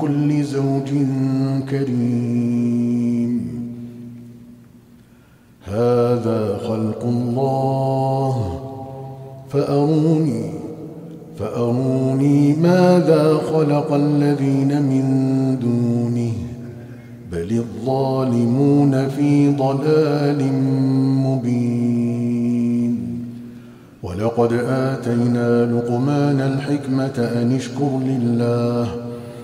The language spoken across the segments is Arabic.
كل زوج كريم. هذا خلق الله. فأروني فأروني ماذا خلق الذين من دونه. بل الظالمون في ضلال مبين. ولقد آتينا لقمان الحكمة أن اشكر لله.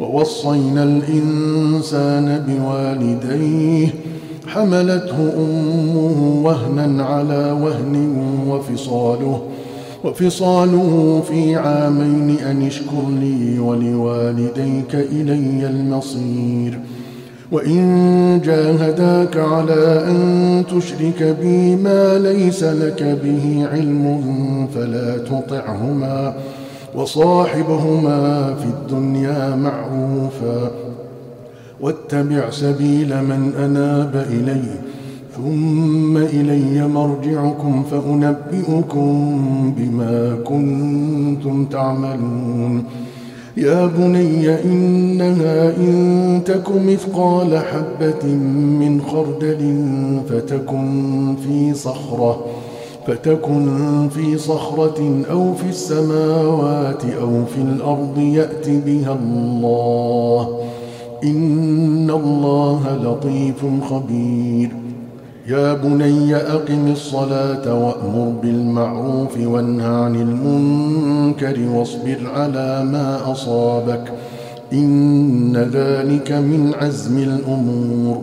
ووصينا الإنسان بوالديه حملته أمه وهنا على وهن وفصاله وفصاله في عامين أن اشكر لي ولوالديك إلي المصير. وإن جاهداك على أن تشرك بي ما ليس لك به علم فلا تطعهما. وصاحبهما في الدنيا معروفا. واتبع سبيل من أناب إلي ثم إلي مرجعكم فأنبئكم بما كنتم تعملون. يا بني إنها إن تك مثقال حبة من خردل فتكن في صخرة. فتكن في صخرة أو في السماوات أو في الأرض يأت بها الله. إن الله لطيف خبير. يا بني أقم الصلاة وأمر بالمعروف وانه عن المنكر واصبر على ما أصابك. إن ذلك من عزم الأمور.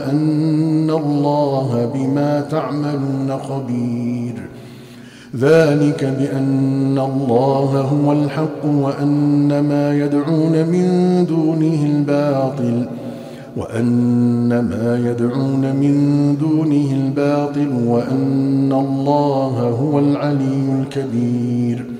وأن الله بما تعملون خبير. ذلك بأن الله هو الحق وأن ما يدعون من دونه الباطل وأن ما يدعون من دونه الباطل وأن الله هو العلي الكبير.